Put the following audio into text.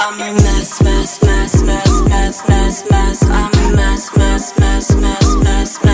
I'm a mess, mess, mess, mess, mess, mess, mess. I'm a mess, mess, mess, mess, mess, mess,